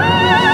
Bye.